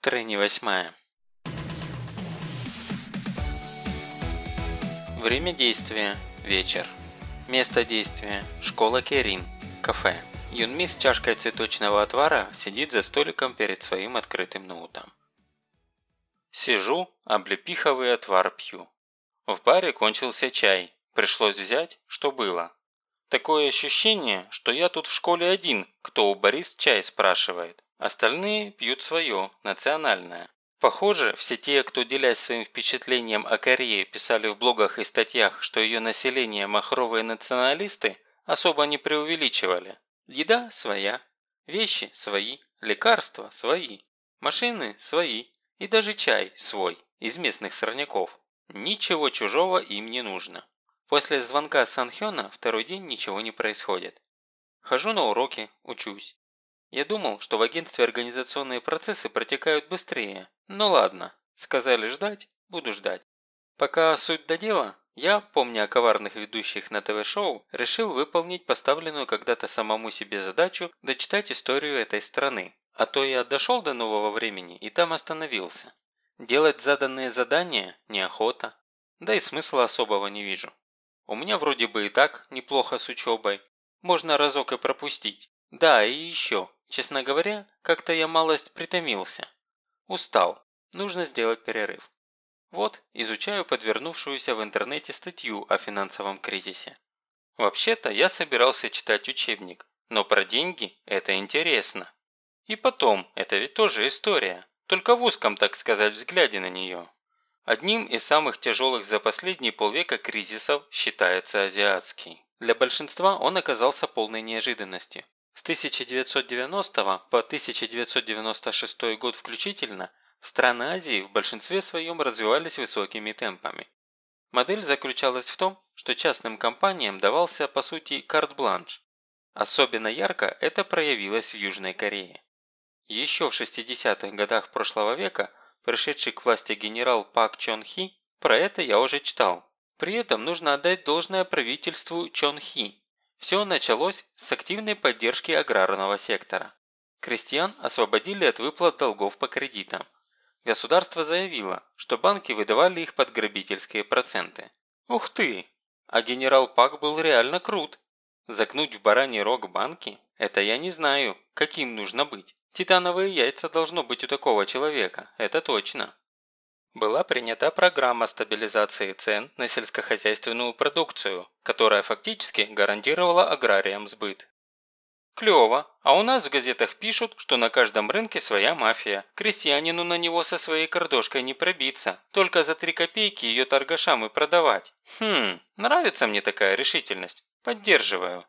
Трени восьмая. Время действия – вечер. Место действия – школа Керин, кафе. Юнми с чашкой цветочного отвара сидит за столиком перед своим открытым ноутом. Сижу, облепиховый отвар пью. В баре кончился чай, пришлось взять, что было. Такое ощущение, что я тут в школе один, кто у барист чай спрашивает. Остальные пьют свое, национальное. Похоже, все те, кто, делясь своим впечатлением о Корее, писали в блогах и статьях, что ее население махровые националисты, особо не преувеличивали. Еда своя, вещи свои, лекарства свои, машины свои и даже чай свой, из местных сорняков. Ничего чужого им не нужно. После звонка Санхёна второй день ничего не происходит. Хожу на уроки, учусь. Я думал, что в агентстве организационные процессы протекают быстрее. Ну ладно, сказали ждать, буду ждать. Пока суть до дела, я, помня о коварных ведущих на ТВ-шоу, решил выполнить поставленную когда-то самому себе задачу дочитать историю этой страны. А то я дошел до нового времени и там остановился. Делать заданные задания – неохота. Да и смысла особого не вижу. У меня вроде бы и так неплохо с учебой. Можно разок и пропустить. Да, и еще. Честно говоря, как-то я малость притомился. Устал. Нужно сделать перерыв. Вот, изучаю подвернувшуюся в интернете статью о финансовом кризисе. Вообще-то я собирался читать учебник, но про деньги это интересно. И потом, это ведь тоже история, только в узком, так сказать, взгляде на нее. Одним из самых тяжелых за последние полвека кризисов считается азиатский. Для большинства он оказался полной неожиданностью. С 1990 по 1996 год включительно страны Азии в большинстве своем развивались высокими темпами. Модель заключалась в том, что частным компаниям давался по сути карт-бланш. Особенно ярко это проявилось в Южной Корее. Еще в 60-х годах прошлого века пришедший к власти генерал Пак Чон Хи, про это я уже читал. При этом нужно отдать должное правительству Чон Хи, все началось с активной поддержки аграрного сектора. Крестьян освободили от выплат долгов по кредитам. Государство заявило, что банки выдавали их под грабительские проценты. Ух ты! А генерал Пак был реально крут. Загнуть в бараний рог банки – это я не знаю, каким нужно быть. Титановые яйца должно быть у такого человека, это точно была принята программа стабилизации цен на сельскохозяйственную продукцию, которая фактически гарантировала аграриям сбыт. Клево, а у нас в газетах пишут, что на каждом рынке своя мафия. Крестьянину на него со своей картошкой не пробиться, только за три копейки ее торгашам и продавать. Хм, нравится мне такая решительность. Поддерживаю.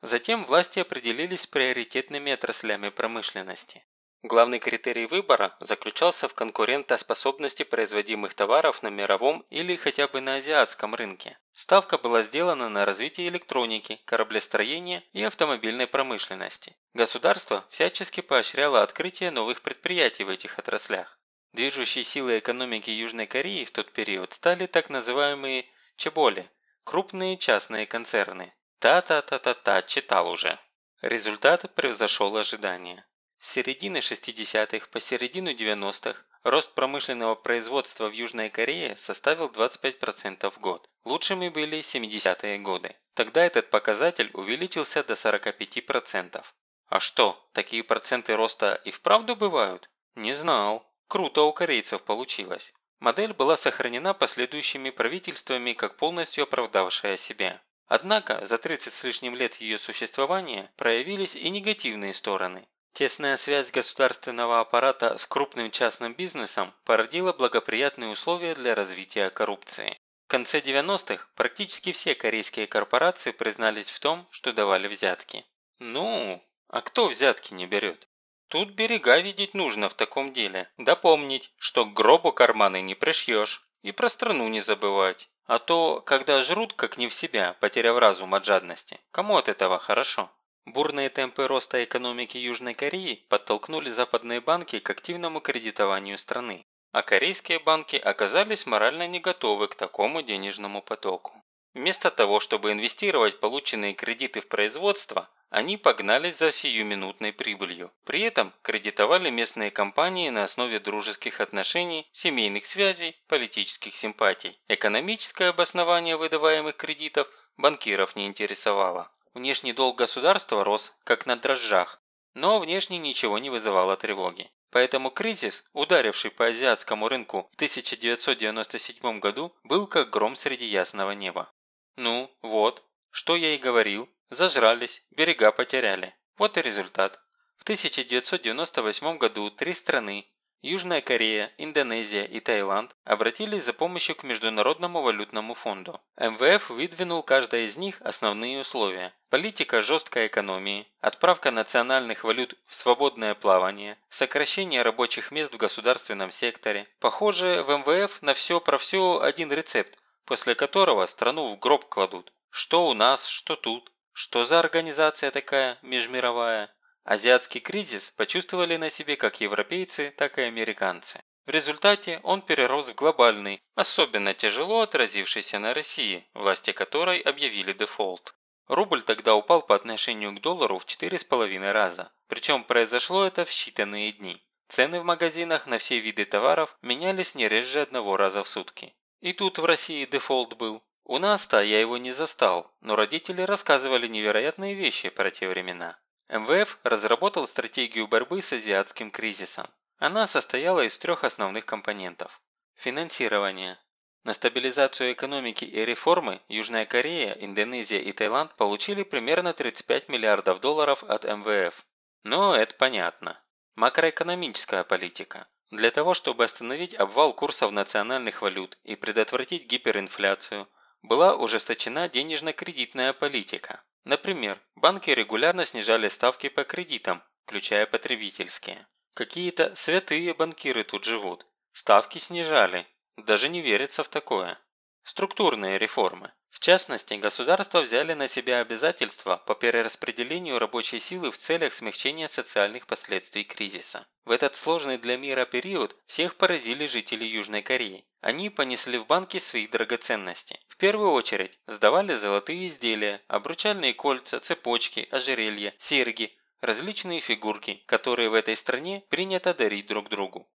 Затем власти определились с приоритетными отраслями промышленности. Главный критерий выбора заключался в конкурентоспособности производимых товаров на мировом или хотя бы на азиатском рынке. Ставка была сделана на развитие электроники, кораблестроения и автомобильной промышленности. Государство всячески поощряло открытие новых предприятий в этих отраслях. Движущей силой экономики Южной Кореи в тот период стали так называемые чеболи – крупные частные концерны. Та-та-та-та-та, читал уже. Результат превзошел ожидания. С середины 60-х по середину 90-х рост промышленного производства в Южной Корее составил 25% в год. Лучшими были 70-е годы. Тогда этот показатель увеличился до 45%. А что, такие проценты роста и вправду бывают? Не знал. Круто у корейцев получилось. Модель была сохранена последующими правительствами как полностью оправдавшая себя. Однако за 30 с лишним лет ее существования проявились и негативные стороны. Тесная связь государственного аппарата с крупным частным бизнесом породила благоприятные условия для развития коррупции. В конце 90-х практически все корейские корпорации признались в том, что давали взятки. Ну, а кто взятки не берет? Тут берега видеть нужно в таком деле. Да помнить, что к гробу карманы не пришьешь. И про страну не забывать. А то, когда жрут как не в себя, потеряв разум от жадности, кому от этого хорошо? Бурные темпы роста экономики Южной Кореи подтолкнули западные банки к активному кредитованию страны, а корейские банки оказались морально не готовы к такому денежному потоку. Вместо того, чтобы инвестировать полученные кредиты в производство, они погнались за сиюминутной прибылью. При этом кредитовали местные компании на основе дружеских отношений, семейных связей, политических симпатий. Экономическое обоснование выдаваемых кредитов банкиров не интересовало. Внешний долг государства рос, как на дрожжах, но внешне ничего не вызывало тревоги. Поэтому кризис, ударивший по азиатскому рынку в 1997 году, был как гром среди ясного неба. Ну, вот, что я и говорил, зажрались, берега потеряли. Вот и результат. В 1998 году три страны Южная Корея, Индонезия и Таиланд обратились за помощью к Международному валютному фонду. МВФ выдвинул каждая из них основные условия. Политика жесткой экономии, отправка национальных валют в свободное плавание, сокращение рабочих мест в государственном секторе. Похоже, в МВФ на все про все один рецепт, после которого страну в гроб кладут. Что у нас, что тут. Что за организация такая межмировая? Азиатский кризис почувствовали на себе как европейцы, так и американцы. В результате он перерос в глобальный, особенно тяжело отразившийся на России, власти которой объявили дефолт. Рубль тогда упал по отношению к доллару в 4,5 раза. Причем произошло это в считанные дни. Цены в магазинах на все виды товаров менялись не реже одного раза в сутки. И тут в России дефолт был. У нас-то я его не застал, но родители рассказывали невероятные вещи про те времена. МВФ разработал стратегию борьбы с азиатским кризисом. Она состояла из трех основных компонентов. Финансирование. На стабилизацию экономики и реформы Южная Корея, Индонезия и Таиланд получили примерно 35 миллиардов долларов от МВФ. Но это понятно. Макроэкономическая политика. Для того, чтобы остановить обвал курсов национальных валют и предотвратить гиперинфляцию, была ужесточена денежно-кредитная политика. Например, банки регулярно снижали ставки по кредитам, включая потребительские. Какие-то святые банкиры тут живут. Ставки снижали. Даже не верится в такое. Структурные реформы. В частности, государства взяли на себя обязательства по перераспределению рабочей силы в целях смягчения социальных последствий кризиса. В этот сложный для мира период всех поразили жители Южной Кореи. Они понесли в банки свои драгоценности. В первую очередь сдавали золотые изделия, обручальные кольца, цепочки, ожерелья, серьги, различные фигурки, которые в этой стране принято дарить друг другу.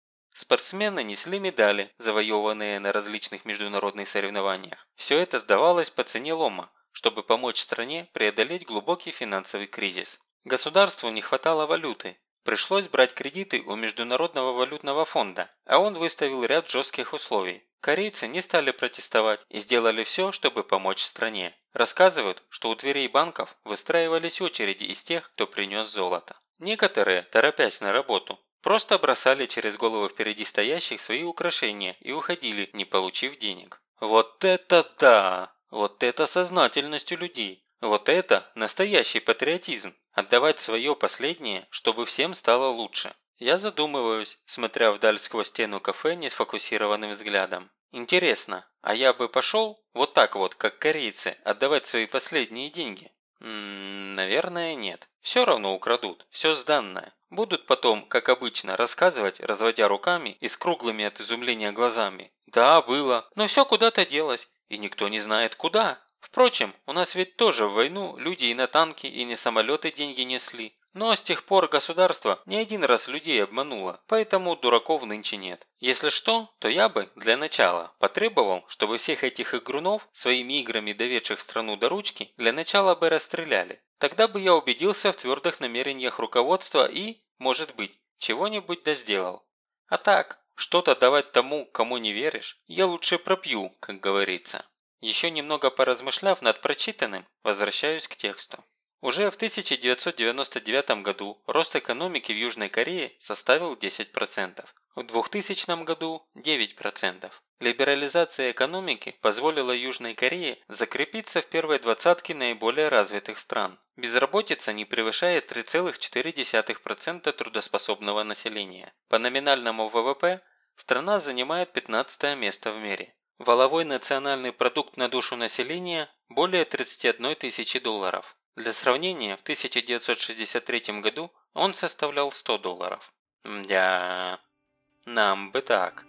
Спортсмены несли медали, завоеванные на различных международных соревнованиях. Все это сдавалось по цене лома, чтобы помочь стране преодолеть глубокий финансовый кризис. Государству не хватало валюты. Пришлось брать кредиты у Международного валютного фонда, а он выставил ряд жестких условий. Корейцы не стали протестовать и сделали все, чтобы помочь стране. Рассказывают, что у дверей банков выстраивались очереди из тех, кто принес золото. Некоторые, торопясь на работу, Просто бросали через голову впереди стоящих свои украшения и уходили, не получив денег. Вот это да! Вот это сознательность у людей! Вот это настоящий патриотизм! Отдавать свое последнее, чтобы всем стало лучше. Я задумываюсь, смотря вдаль сквозь стену кафе несфокусированным взглядом. Интересно, а я бы пошел, вот так вот, как корейцы, отдавать свои последние деньги? Ммм, наверное, нет. Все равно украдут, все сданное. Будут потом, как обычно, рассказывать, разводя руками и с круглыми от изумления глазами. Да, было, но все куда-то делось, и никто не знает куда. Впрочем, у нас ведь тоже в войну люди и на танки, и на самолеты деньги несли. Но с тех пор государство не один раз людей обмануло, поэтому дураков нынче нет. Если что, то я бы, для начала, потребовал, чтобы всех этих игрунов, своими играми доведших страну до ручки, для начала бы расстреляли. Тогда бы я убедился в твердых намерениях руководства и, может быть, чего-нибудь да сделал. А так, что-то давать тому, кому не веришь, я лучше пропью, как говорится. Еще немного поразмышляв над прочитанным, возвращаюсь к тексту. Уже в 1999 году рост экономики в Южной Корее составил 10%, в 2000 году – 9%. Либерализация экономики позволила Южной Корее закрепиться в первой двадцатке наиболее развитых стран. Безработица не превышает 3,4% трудоспособного населения. По номинальному ВВП страна занимает 15 место в мире. Валовой национальный продукт на душу населения более 31 тысячи долларов. Для сравнения, в 1963 году он составлял 100 долларов. Мдя, нам бы так.